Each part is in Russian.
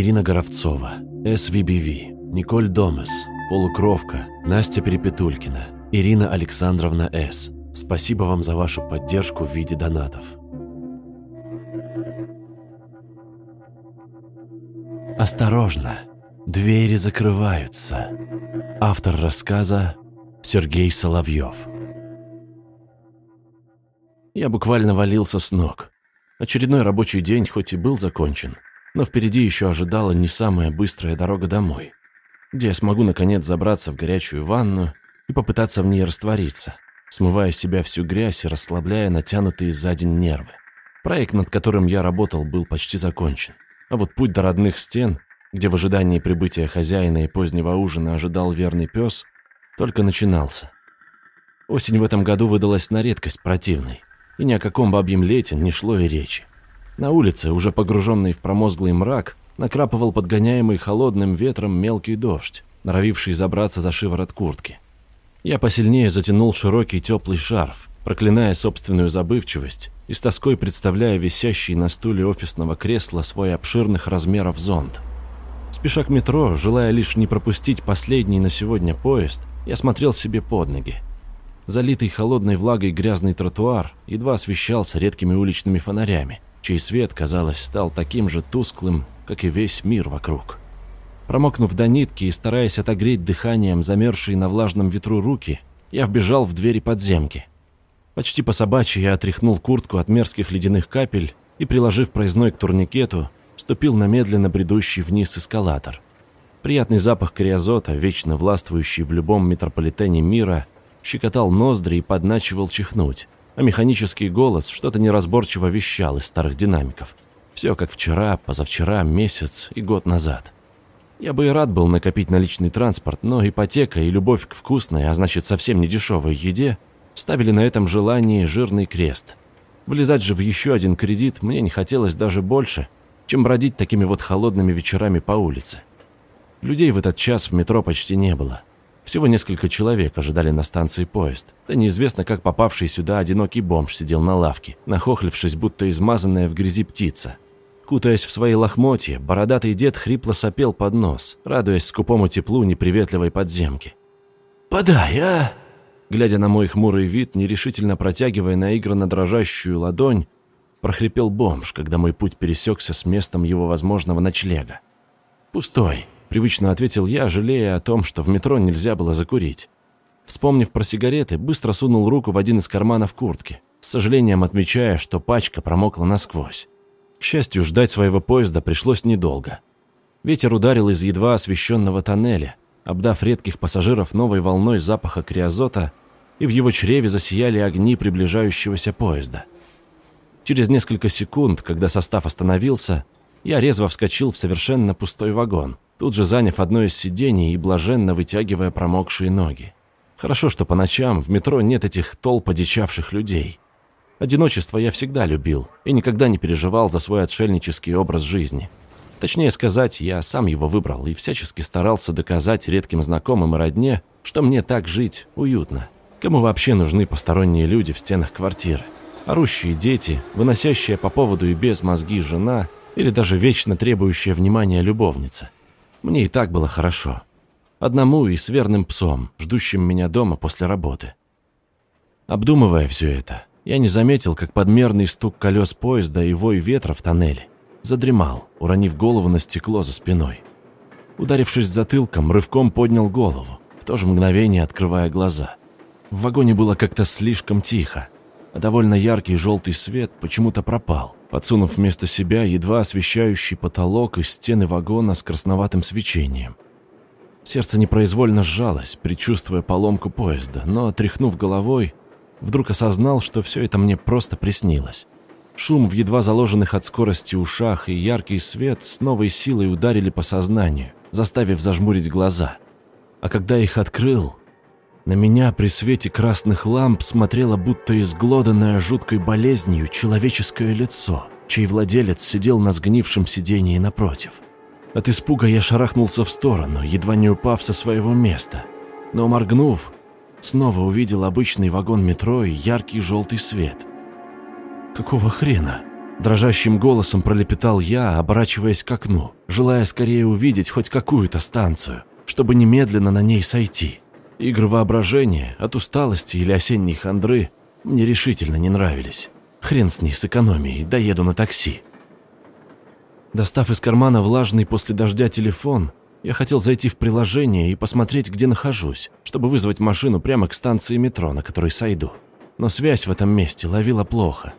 Ирина Горовцова, СВБВ, Николь Домес, Полукровка, Настя Перепетулькина, Ирина Александровна С. Спасибо вам за вашу поддержку в виде донатов. Осторожно, двери закрываются. Автор рассказа Сергей Соловьев. Я буквально валился с ног. Очередной рабочий день хоть и был закончен, но впереди еще ожидала не самая быстрая дорога домой, где я смогу наконец забраться в горячую ванну и попытаться в ней раствориться, смывая с себя всю грязь и расслабляя натянутые за день нервы. Проект, над которым я работал, был почти закончен. А вот путь до родных стен, где в ожидании прибытия хозяина и позднего ужина ожидал верный пес, только начинался. Осень в этом году выдалась на редкость противной, и ни о каком бабьем лете не шло и речи. На улице, уже погруженный в промозглый мрак, накрапывал подгоняемый холодным ветром мелкий дождь, норовивший забраться за шиворот куртки. Я посильнее затянул широкий теплый шарф, проклиная собственную забывчивость и с тоской представляя висящий на стуле офисного кресла свой обширных размеров зонт. Спеша к метро, желая лишь не пропустить последний на сегодня поезд, я смотрел себе под ноги. Залитый холодной влагой грязный тротуар едва освещался редкими уличными фонарями, чей свет, казалось, стал таким же тусклым, как и весь мир вокруг. Промокнув до нитки и стараясь отогреть дыханием замерзшие на влажном ветру руки, я вбежал в двери подземки. Почти по собачьи я отряхнул куртку от мерзких ледяных капель и, приложив проездной к турникету, ступил на медленно бредущий вниз эскалатор. Приятный запах криозота, вечно властвующий в любом метрополитене мира, щекотал ноздри и подначивал чихнуть, а механический голос что-то неразборчиво вещал из старых динамиков. Все как вчера, позавчера, месяц и год назад. Я бы и рад был накопить наличный транспорт, но ипотека и любовь к вкусной, а значит совсем не дешевой еде, ставили на этом желании жирный крест. Влезать же в еще один кредит мне не хотелось даже больше, чем бродить такими вот холодными вечерами по улице. Людей в этот час в метро почти не было. Всего несколько человек ожидали на станции поезд. Да неизвестно, как попавший сюда одинокий бомж сидел на лавке, нахохлившись, будто измазанная в грязи птица. Кутаясь в свои лохмотья, бородатый дед хрипло сопел под нос, радуясь скупому теплу неприветливой подземки. «Подай, а!» Глядя на мой хмурый вид, нерешительно протягивая наигранно дрожащую ладонь, прохрипел бомж, когда мой путь пересекся с местом его возможного ночлега. «Пустой», — привычно ответил я, жалея о том, что в метро нельзя было закурить. Вспомнив про сигареты, быстро сунул руку в один из карманов куртки, с сожалением отмечая, что пачка промокла насквозь. К счастью, ждать своего поезда пришлось недолго. Ветер ударил из едва освещенного тоннеля, обдав редких пассажиров новой волной запаха криозота, и в его чреве засияли огни приближающегося поезда. Через несколько секунд, когда состав остановился, я резво вскочил в совершенно пустой вагон, тут же заняв одно из сидений и блаженно вытягивая промокшие ноги. Хорошо, что по ночам в метро нет этих толп одичавших людей – Одиночество я всегда любил и никогда не переживал за свой отшельнический образ жизни. Точнее сказать, я сам его выбрал и всячески старался доказать редким знакомым и родне, что мне так жить уютно. Кому вообще нужны посторонние люди в стенах квартиры? Орущие дети, выносящая по поводу и без мозги жена или даже вечно требующая внимания любовница. Мне и так было хорошо. Одному и с верным псом, ждущим меня дома после работы. Обдумывая все это, я не заметил, как подмерный стук колес поезда и вой ветра в тоннеле задремал, уронив голову на стекло за спиной. Ударившись затылком, рывком поднял голову, в то же мгновение открывая глаза. В вагоне было как-то слишком тихо, а довольно яркий желтый свет почему-то пропал, подсунув вместо себя едва освещающий потолок и стены вагона с красноватым свечением. Сердце непроизвольно сжалось, предчувствуя поломку поезда, но, тряхнув головой, вдруг осознал, что все это мне просто приснилось. Шум в едва заложенных от скорости ушах и яркий свет с новой силой ударили по сознанию, заставив зажмурить глаза. А когда их открыл, на меня при свете красных ламп смотрело будто изглоданное жуткой болезнью человеческое лицо, чей владелец сидел на сгнившем сидении напротив. От испуга я шарахнулся в сторону, едва не упав со своего места. Но моргнув, Снова увидел обычный вагон метро и яркий желтый свет. Какого хрена? Дрожащим голосом пролепетал я, оборачиваясь к окну, желая скорее увидеть хоть какую-то станцию, чтобы немедленно на ней сойти. Игры воображения, от усталости или осенней хандры мне решительно не нравились. Хрен с ней с экономией, доеду на такси. Достав из кармана влажный после дождя телефон, я хотел зайти в приложение и посмотреть, где нахожусь, чтобы вызвать машину прямо к станции метро, на которой сойду. Но связь в этом месте ловила плохо.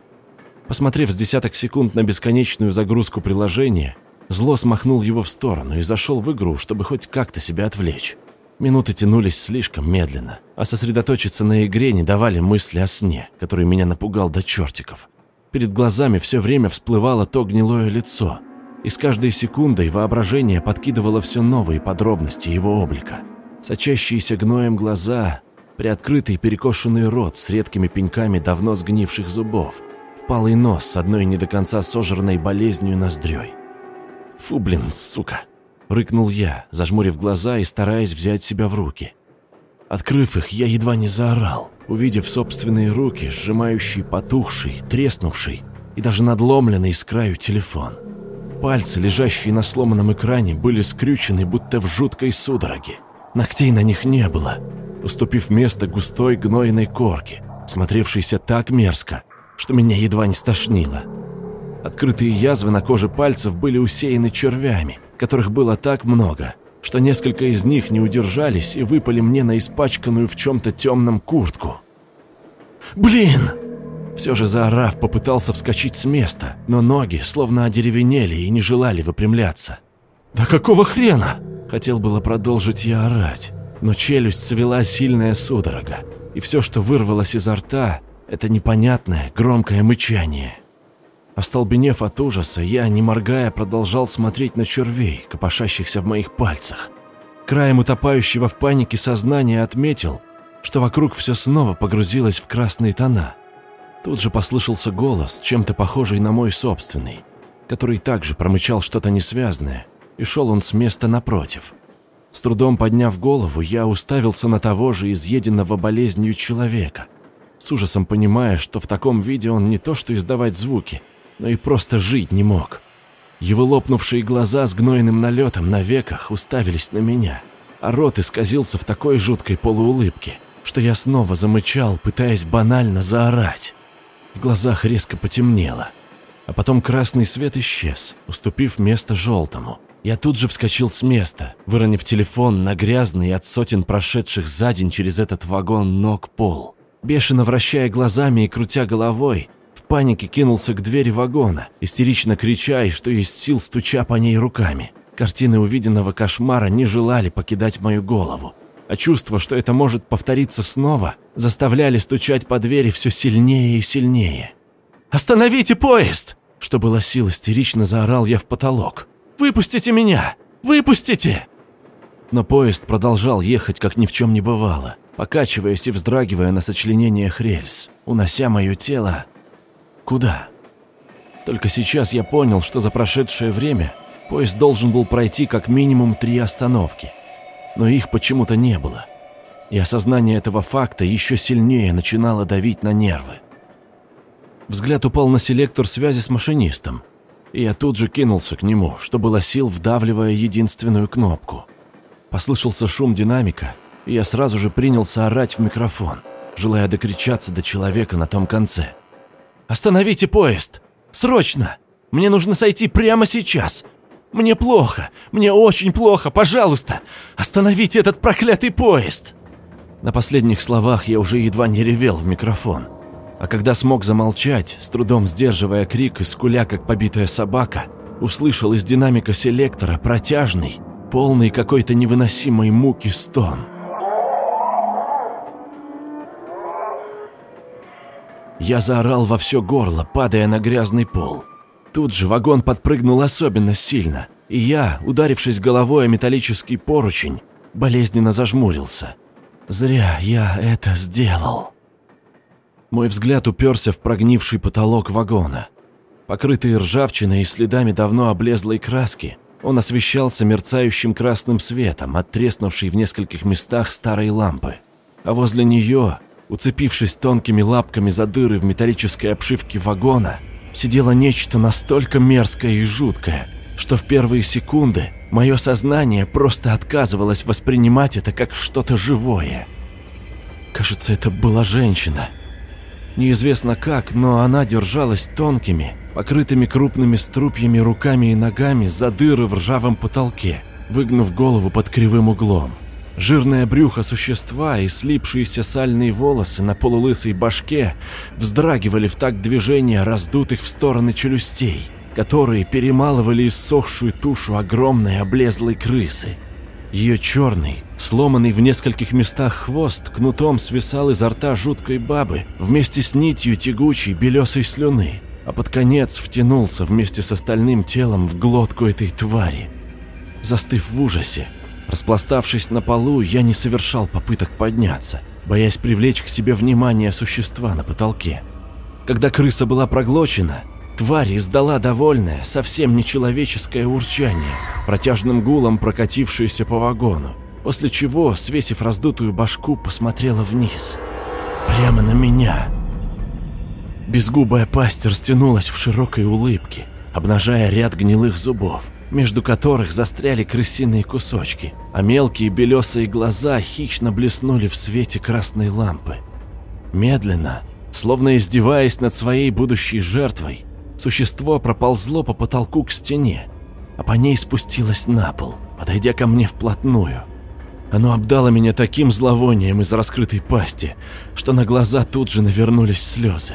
Посмотрев с десяток секунд на бесконечную загрузку приложения, зло смахнул его в сторону и зашел в игру, чтобы хоть как-то себя отвлечь. Минуты тянулись слишком медленно, а сосредоточиться на игре не давали мысли о сне, который меня напугал до чертиков. Перед глазами все время всплывало то гнилое лицо, и с каждой секундой воображение подкидывало все новые подробности его облика. Сочащиеся гноем глаза, приоткрытый перекошенный рот с редкими пеньками давно сгнивших зубов – впалый нос с одной не до конца сожранной болезнью ноздрёй. «Фу, блин, сука!» — рыкнул я, зажмурив глаза и стараясь взять себя в руки. Открыв их, я едва не заорал, увидев собственные руки, сжимающие потухший, треснувший и даже надломленный с краю телефон. Пальцы, лежащие на сломанном экране, были скрючены, будто в жуткой судороге. Ногтей на них не было, уступив место густой гнойной корке, смотревшейся так мерзко, что меня едва не стошнило. Открытые язвы на коже пальцев были усеяны червями, которых было так много, что несколько из них не удержались и выпали мне на испачканную в чем-то темном куртку. «Блин!» Все же заорав, попытался вскочить с места, но ноги словно одеревенели и не желали выпрямляться. «Да какого хрена?» Хотел было продолжить я орать, но челюсть свела сильная судорога, и все, что вырвалось изо рта, это непонятное, громкое мычание. Остолбенев от ужаса, я, не моргая, продолжал смотреть на червей, копошащихся в моих пальцах. Краем утопающего в панике сознания отметил, что вокруг все снова погрузилось в красные тона. Тут же послышался голос, чем-то похожий на мой собственный, который также промычал что-то несвязное, и шел он с места напротив. С трудом подняв голову, я уставился на того же изъеденного болезнью человека – с ужасом понимая, что в таком виде он не то что издавать звуки, но и просто жить не мог. Его лопнувшие глаза с гнойным налетом на веках уставились на меня, а рот исказился в такой жуткой полуулыбке, что я снова замычал, пытаясь банально заорать. В глазах резко потемнело, а потом красный свет исчез, уступив место желтому. Я тут же вскочил с места, выронив телефон на грязный от сотен прошедших за день через этот вагон ног пол. Бешено вращая глазами и крутя головой, в панике кинулся к двери вагона, истерично крича и что из сил стуча по ней руками. Картины увиденного кошмара не желали покидать мою голову, а чувство, что это может повториться снова, заставляли стучать по двери все сильнее и сильнее. «Остановите поезд!» Что было сил, истерично заорал я в потолок. «Выпустите меня! Выпустите!» Но поезд продолжал ехать, как ни в чем не бывало покачиваясь и вздрагивая на сочленениях рельс, унося мое тело... Куда? Только сейчас я понял, что за прошедшее время поезд должен был пройти как минимум три остановки. Но их почему-то не было. И осознание этого факта еще сильнее начинало давить на нервы. Взгляд упал на селектор связи с машинистом, и я тут же кинулся к нему, что было сил, вдавливая единственную кнопку. Послышался шум динамика, и я сразу же принялся орать в микрофон, желая докричаться до человека на том конце. «Остановите поезд! Срочно! Мне нужно сойти прямо сейчас! Мне плохо! Мне очень плохо! Пожалуйста! Остановите этот проклятый поезд!» На последних словах я уже едва не ревел в микрофон. А когда смог замолчать, с трудом сдерживая крик и скуля, как побитая собака, услышал из динамика селектора протяжный, полный какой-то невыносимой муки стон. Я заорал во все горло, падая на грязный пол. Тут же вагон подпрыгнул особенно сильно, и я, ударившись головой о металлический поручень, болезненно зажмурился. Зря я это сделал. Мой взгляд уперся в прогнивший потолок вагона. Покрытый ржавчиной и следами давно облезлой краски, он освещался мерцающим красным светом от треснувшей в нескольких местах старой лампы. А возле нее Уцепившись тонкими лапками за дыры в металлической обшивке вагона, сидело нечто настолько мерзкое и жуткое, что в первые секунды мое сознание просто отказывалось воспринимать это как что-то живое. Кажется, это была женщина. Неизвестно как, но она держалась тонкими, покрытыми крупными струпьями руками и ногами за дыры в ржавом потолке, выгнув голову под кривым углом. Жирное брюхо существа и слипшиеся сальные волосы на полулысой башке вздрагивали в такт движения раздутых в стороны челюстей, которые перемалывали иссохшую тушу огромной облезлой крысы. Ее черный, сломанный в нескольких местах хвост кнутом свисал изо рта жуткой бабы вместе с нитью тягучей белесой слюны, а под конец втянулся вместе с остальным телом в глотку этой твари. Застыв в ужасе, Распластавшись на полу, я не совершал попыток подняться, боясь привлечь к себе внимание существа на потолке. Когда крыса была проглочена, тварь издала довольное, совсем нечеловеческое урчание, протяжным гулом прокатившееся по вагону, после чего, свесив раздутую башку, посмотрела вниз. Прямо на меня. Безгубая пасть растянулась в широкой улыбке, обнажая ряд гнилых зубов между которых застряли крысиные кусочки, а мелкие белесые глаза хищно блеснули в свете красной лампы. Медленно, словно издеваясь над своей будущей жертвой, существо проползло по потолку к стене, а по ней спустилось на пол, подойдя ко мне вплотную. Оно обдало меня таким зловонием из раскрытой пасти, что на глаза тут же навернулись слезы.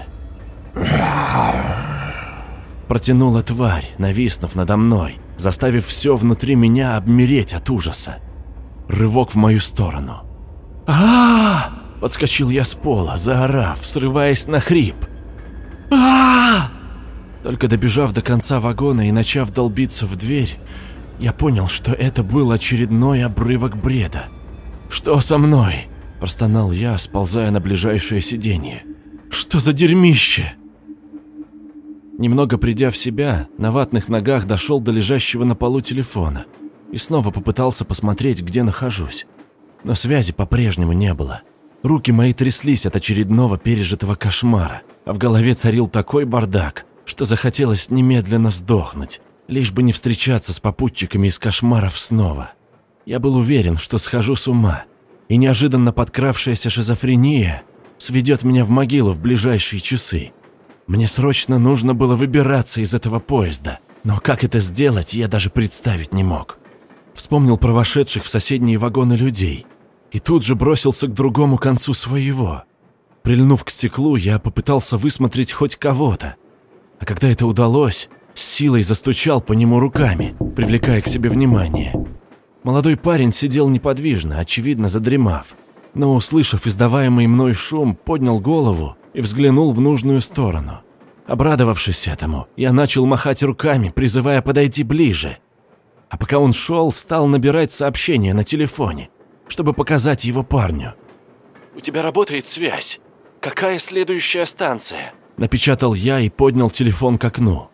Протянула тварь, нависнув надо мной, заставив все внутри меня обмереть от ужаса. Рывок в мою сторону. а, Подскочил я с пола, заорав, срываясь на хрип. а Только добежав до конца вагона и начав долбиться в дверь, я понял, что это был очередной обрывок бреда. «Что со мной?» – простонал я, сползая на ближайшее сиденье. «Что за дерьмище?» Немного придя в себя, на ватных ногах дошел до лежащего на полу телефона и снова попытался посмотреть, где нахожусь. Но связи по-прежнему не было. Руки мои тряслись от очередного пережитого кошмара, а в голове царил такой бардак, что захотелось немедленно сдохнуть, лишь бы не встречаться с попутчиками из кошмаров снова. Я был уверен, что схожу с ума, и неожиданно подкравшаяся шизофрения сведет меня в могилу в ближайшие часы. Мне срочно нужно было выбираться из этого поезда, но как это сделать, я даже представить не мог. Вспомнил про вошедших в соседние вагоны людей и тут же бросился к другому концу своего. Прильнув к стеклу, я попытался высмотреть хоть кого-то, а когда это удалось, с силой застучал по нему руками, привлекая к себе внимание. Молодой парень сидел неподвижно, очевидно задремав, но, услышав издаваемый мной шум, поднял голову и взглянул в нужную сторону. Обрадовавшись этому, я начал махать руками, призывая подойти ближе. А пока он шел, стал набирать сообщение на телефоне, чтобы показать его парню. «У тебя работает связь. Какая следующая станция?» Напечатал я и поднял телефон к окну.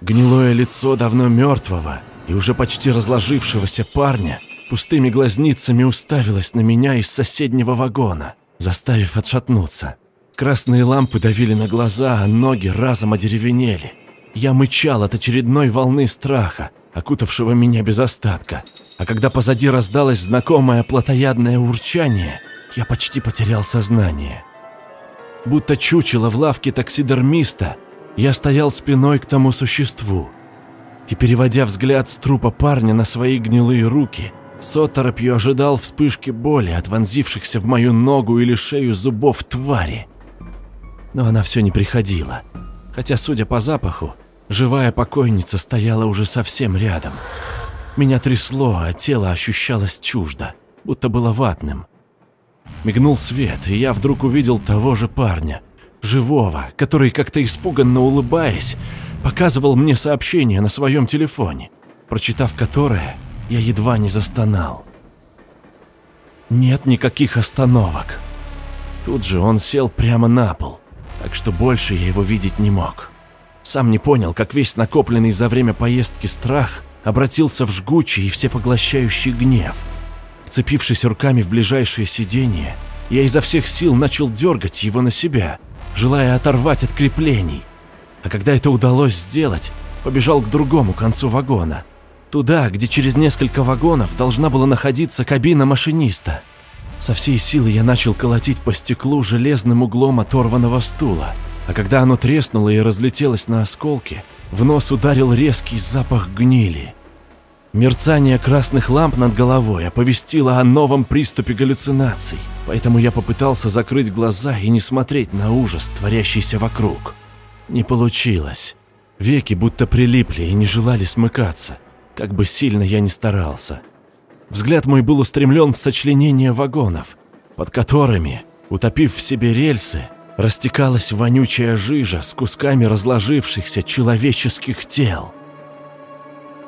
Гнилое лицо давно мертвого и уже почти разложившегося парня пустыми глазницами уставилось на меня из соседнего вагона, заставив отшатнуться. Красные лампы давили на глаза, а ноги разом одеревенели. Я мычал от очередной волны страха, окутавшего меня без остатка. А когда позади раздалось знакомое плотоядное урчание, я почти потерял сознание. Будто чучело в лавке таксидермиста, я стоял спиной к тому существу. И, переводя взгляд с трупа парня на свои гнилые руки, с оторопью ожидал вспышки боли от вонзившихся в мою ногу или шею зубов твари. Но она все не приходила. Хотя, судя по запаху, живая покойница стояла уже совсем рядом. Меня трясло, а тело ощущалось чуждо, будто было ватным. Мигнул свет, и я вдруг увидел того же парня, живого, который, как-то испуганно улыбаясь, показывал мне сообщение на своем телефоне, прочитав которое, я едва не застонал. Нет никаких остановок. Тут же он сел прямо на пол, так что больше я его видеть не мог. Сам не понял, как весь накопленный за время поездки страх обратился в жгучий и всепоглощающий гнев. Вцепившись руками в ближайшее сиденье, я изо всех сил начал дергать его на себя, желая оторвать от креплений. А когда это удалось сделать, побежал к другому концу вагона. Туда, где через несколько вагонов должна была находиться кабина машиниста. Со всей силы я начал колотить по стеклу железным углом оторванного стула, а когда оно треснуло и разлетелось на осколки, в нос ударил резкий запах гнили. Мерцание красных ламп над головой оповестило о новом приступе галлюцинаций, поэтому я попытался закрыть глаза и не смотреть на ужас, творящийся вокруг. Не получилось. Веки будто прилипли и не желали смыкаться, как бы сильно я ни старался. Взгляд мой был устремлен в сочленение вагонов, под которыми, утопив в себе рельсы, растекалась вонючая жижа с кусками разложившихся человеческих тел.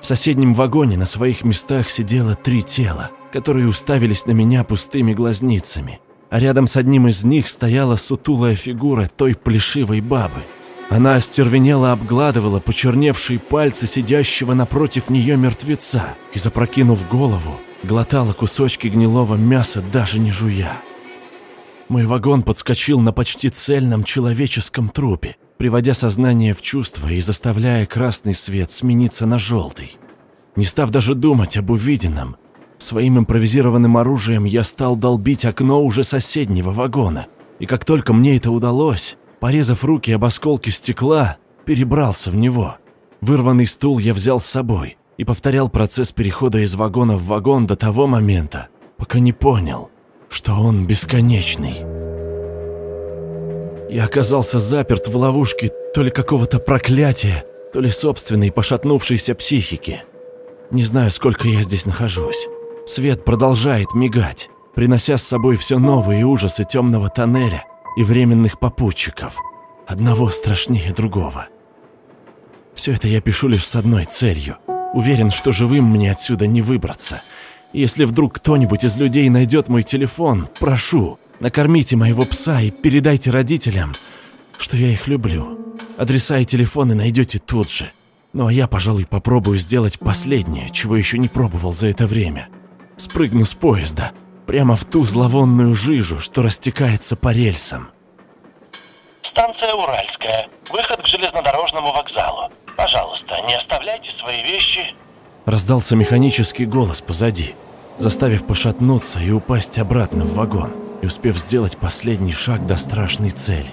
В соседнем вагоне на своих местах сидело три тела, которые уставились на меня пустыми глазницами, а рядом с одним из них стояла сутулая фигура той плешивой бабы. Она остервенело обгладывала почерневшие пальцы сидящего напротив нее мертвеца и, запрокинув голову, глотала кусочки гнилого мяса, даже не жуя. Мой вагон подскочил на почти цельном человеческом трупе, приводя сознание в чувство и заставляя красный свет смениться на желтый. Не став даже думать об увиденном, своим импровизированным оружием я стал долбить окно уже соседнего вагона, и как только мне это удалось, порезав руки об осколки стекла, перебрался в него. Вырванный стул я взял с собой и повторял процесс перехода из вагона в вагон до того момента, пока не понял, что он бесконечный. Я оказался заперт в ловушке то ли какого-то проклятия, то ли собственной пошатнувшейся психики. Не знаю, сколько я здесь нахожусь. Свет продолжает мигать, принося с собой все новые ужасы темного тоннеля и временных попутчиков, одного страшнее другого. Все это я пишу лишь с одной целью. Уверен, что живым мне отсюда не выбраться – если вдруг кто-нибудь из людей найдет мой телефон, прошу, накормите моего пса и передайте родителям, что я их люблю. Адреса и телефоны найдете тут же. Ну а я, пожалуй, попробую сделать последнее, чего еще не пробовал за это время. Спрыгну с поезда, прямо в ту зловонную жижу, что растекается по рельсам. Станция Уральская. Выход к железнодорожному вокзалу. Пожалуйста, не оставляйте свои вещи Раздался механический голос позади, заставив пошатнуться и упасть обратно в вагон, и успев сделать последний шаг до страшной цели.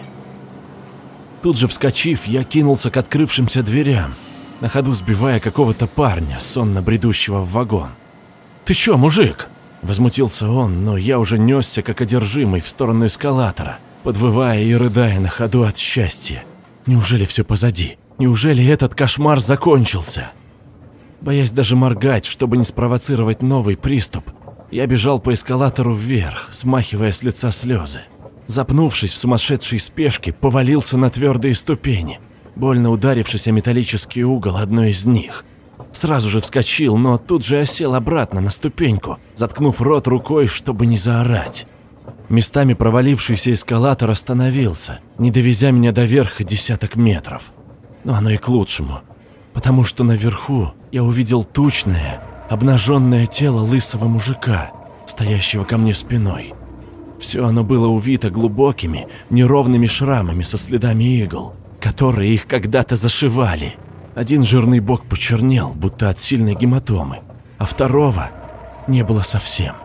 Тут же вскочив, я кинулся к открывшимся дверям, на ходу сбивая какого-то парня, сонно бредущего в вагон. «Ты чё, мужик?» Возмутился он, но я уже несся как одержимый в сторону эскалатора, подвывая и рыдая на ходу от счастья. Неужели все позади? Неужели этот кошмар закончился? Боясь даже моргать, чтобы не спровоцировать новый приступ, я бежал по эскалатору вверх, смахивая с лица слезы. Запнувшись в сумасшедшей спешке, повалился на твердые ступени, больно ударившись о металлический угол одной из них. Сразу же вскочил, но тут же осел обратно на ступеньку, заткнув рот рукой, чтобы не заорать. Местами провалившийся эскалатор остановился, не довезя меня до верха десяток метров. Но оно и к лучшему, потому что наверху я увидел тучное, обнаженное тело лысого мужика, стоящего ко мне спиной. Все оно было увито глубокими, неровными шрамами со следами игл, которые их когда-то зашивали. Один жирный бок почернел, будто от сильной гематомы, а второго не было совсем.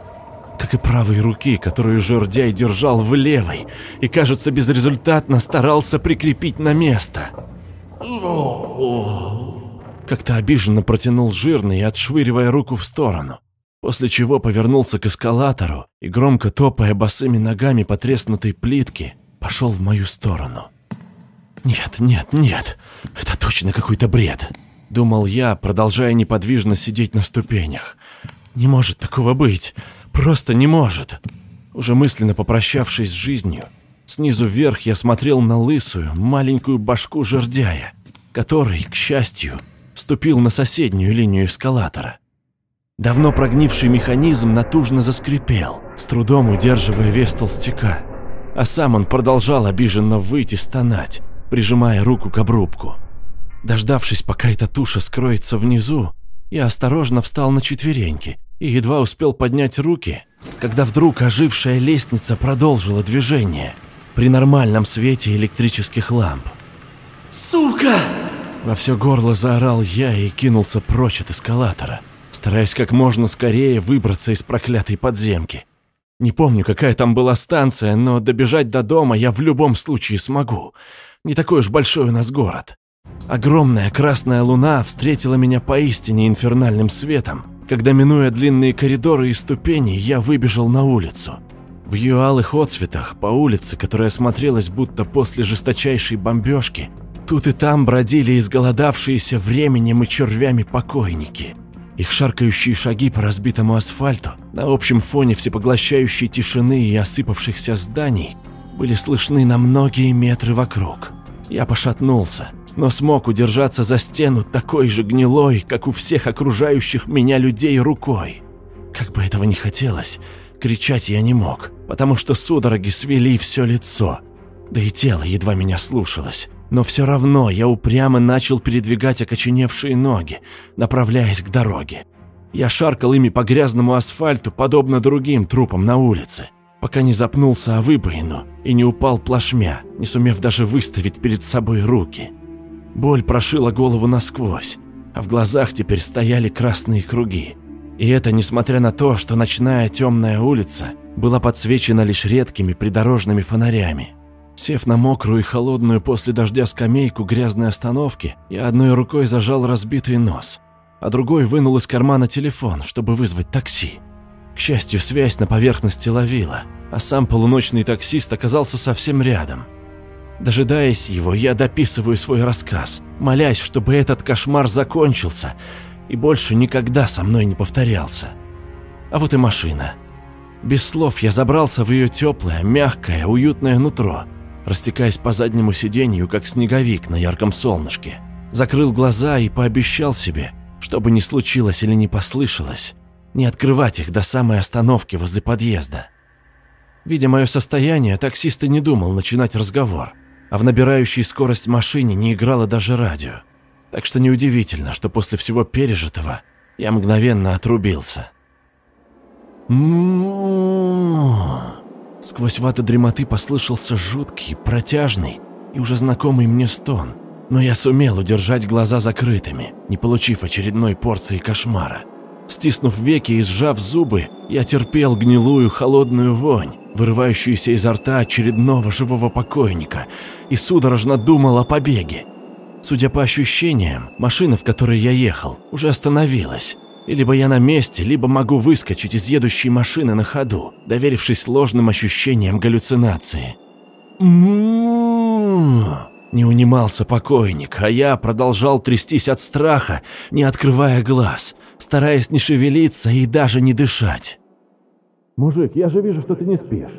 Как и правой руки, которую жердяй держал в левой и, кажется, безрезультатно старался прикрепить на место. Как-то обиженно протянул жирный, отшвыривая руку в сторону, после чего повернулся к эскалатору и, громко топая босыми ногами по треснутой плитке, пошел в мою сторону. «Нет, нет, нет, это точно какой-то бред», — думал я, продолжая неподвижно сидеть на ступенях. «Не может такого быть, просто не может». Уже мысленно попрощавшись с жизнью, снизу вверх я смотрел на лысую, маленькую башку жердяя, который, к счастью, ступил на соседнюю линию эскалатора. Давно прогнивший механизм натужно заскрипел, с трудом удерживая вес толстяка, а сам он продолжал обиженно выйти стонать, прижимая руку к обрубку. Дождавшись, пока эта туша скроется внизу, я осторожно встал на четвереньки и едва успел поднять руки, когда вдруг ожившая лестница продолжила движение при нормальном свете электрических ламп. «Сука!» Во все горло заорал я и кинулся прочь от эскалатора, стараясь как можно скорее выбраться из проклятой подземки. Не помню, какая там была станция, но добежать до дома я в любом случае смогу. Не такой уж большой у нас город. Огромная красная луна встретила меня поистине инфернальным светом, когда, минуя длинные коридоры и ступени, я выбежал на улицу. В ее алых отцветах по улице, которая смотрелась будто после жесточайшей бомбежки, тут и там бродили изголодавшиеся временем и червями покойники. Их шаркающие шаги по разбитому асфальту на общем фоне всепоглощающей тишины и осыпавшихся зданий были слышны на многие метры вокруг. Я пошатнулся, но смог удержаться за стену такой же гнилой, как у всех окружающих меня людей рукой. Как бы этого ни хотелось, кричать я не мог, потому что судороги свели все лицо, да и тело едва меня слушалось. Но все равно я упрямо начал передвигать окоченевшие ноги, направляясь к дороге. Я шаркал ими по грязному асфальту, подобно другим трупам на улице, пока не запнулся о выбоину и не упал плашмя, не сумев даже выставить перед собой руки. Боль прошила голову насквозь, а в глазах теперь стояли красные круги. И это несмотря на то, что ночная темная улица была подсвечена лишь редкими придорожными фонарями. Сев на мокрую и холодную после дождя скамейку грязной остановки, я одной рукой зажал разбитый нос, а другой вынул из кармана телефон, чтобы вызвать такси. К счастью, связь на поверхности ловила, а сам полуночный таксист оказался совсем рядом. Дожидаясь его, я дописываю свой рассказ, молясь, чтобы этот кошмар закончился и больше никогда со мной не повторялся. А вот и машина. Без слов я забрался в ее теплое, мягкое, уютное нутро, растекаясь по заднему сиденью, как снеговик на ярком солнышке. Закрыл глаза и пообещал себе, что бы ни случилось или не послышалось, не открывать их до самой остановки возле подъезда. Видя мое состояние, таксист и не думал начинать разговор, а в набирающей скорость машине не играло даже радио. Так что неудивительно, что после всего пережитого я мгновенно отрубился. М-м-м. Сквозь вату дремоты послышался жуткий, протяжный и уже знакомый мне стон, но я сумел удержать глаза закрытыми, не получив очередной порции кошмара. Стиснув веки и сжав зубы, я терпел гнилую холодную вонь, вырывающуюся изо рта очередного живого покойника, и судорожно думал о побеге. Судя по ощущениям, машина, в которой я ехал, уже остановилась, и либо я на месте, либо могу выскочить из едущей машины на ходу, доверившись сложным ощущениям галлюцинации. Не унимался покойник, а я продолжал трястись от страха, не открывая глаз, стараясь не шевелиться и даже не дышать. «Мужик, я же вижу, что ты не спишь.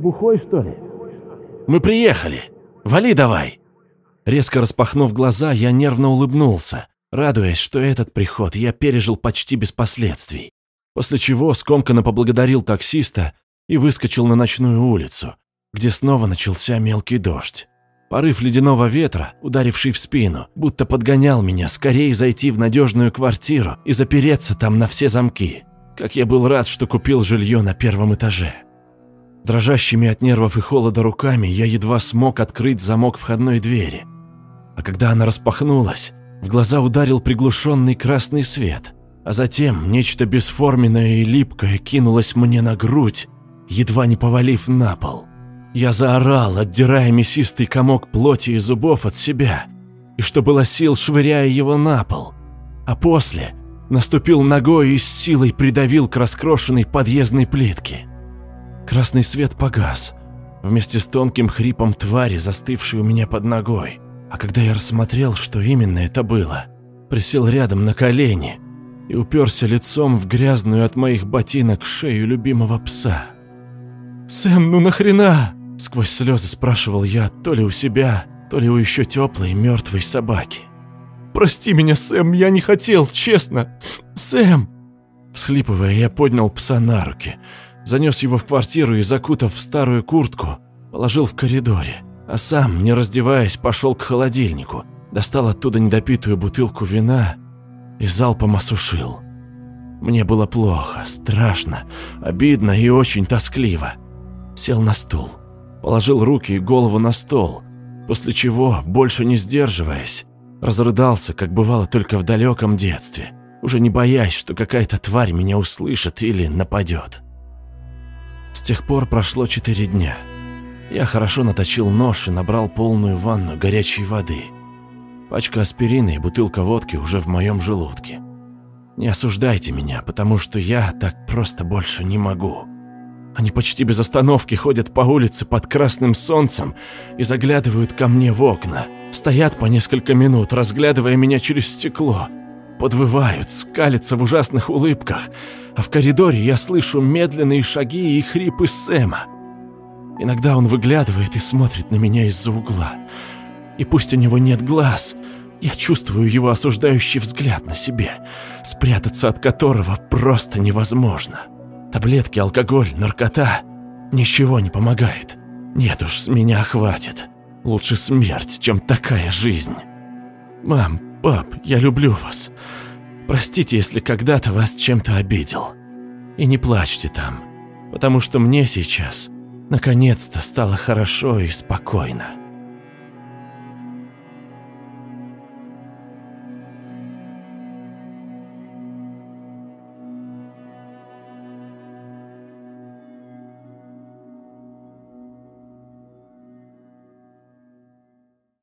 Бухой, что ли?» «Мы приехали! Вали давай!» Резко распахнув глаза, я нервно улыбнулся, радуясь, что этот приход я пережил почти без последствий. После чего скомканно поблагодарил таксиста и выскочил на ночную улицу, где снова начался мелкий дождь. Порыв ледяного ветра, ударивший в спину, будто подгонял меня скорее зайти в надежную квартиру и запереться там на все замки. Как я был рад, что купил жилье на первом этаже. Дрожащими от нервов и холода руками я едва смог открыть замок входной двери. А когда она распахнулась, в глаза ударил приглушенный красный свет, а затем нечто бесформенное и липкое кинулось мне на грудь, едва не повалив на пол. Я заорал, отдирая мясистый комок плоти и зубов от себя, и что было сил, швыряя его на пол. А после наступил ногой и с силой придавил к раскрошенной подъездной плитке. Красный свет погас, вместе с тонким хрипом твари, застывшей у меня под ногой. А когда я рассмотрел, что именно это было, присел рядом на колени и уперся лицом в грязную от моих ботинок шею любимого пса. «Сэм, ну нахрена?» – сквозь слезы спрашивал я то ли у себя, то ли у еще теплой мертвой собаки. «Прости меня, Сэм, я не хотел, честно! Сэм!» Всхлипывая, я поднял пса на руки, занес его в квартиру и, закутав в старую куртку, положил в коридоре а сам, не раздеваясь, пошел к холодильнику, достал оттуда недопитую бутылку вина и залпом осушил. Мне было плохо, страшно, обидно и очень тоскливо. Сел на стул, положил руки и голову на стол, После чего, больше не сдерживаясь, разрыдался, как бывало только в далеком детстве, уже не боясь, что какая-то тварь меня услышит или нападет. С тех пор прошло четыре дня. Я хорошо наточил нож и набрал полную ванну горячей воды. Пачка аспирина и бутылка водки уже в моем желудке. Не осуждайте меня, потому что я так просто больше не могу. Они почти без остановки ходят по улице под красным солнцем и заглядывают ко мне в окна. Стоят по несколько минут, разглядывая меня через стекло. Подвывают, скалятся в ужасных улыбках, а в коридоре я слышу медленные шаги и хрипы Сэма. Иногда он выглядывает и смотрит на меня из-за угла. И пусть у него нет глаз, я чувствую его осуждающий взгляд на себе, спрятаться от которого просто невозможно. Таблетки, алкоголь, наркота – ничего не помогает. Нет уж, с меня хватит. Лучше смерть, чем такая жизнь. Мам, пап, я люблю вас. Простите, если когда-то вас чем-то обидел. И не плачьте там, потому что мне сейчас наконец-то стало хорошо и спокойно.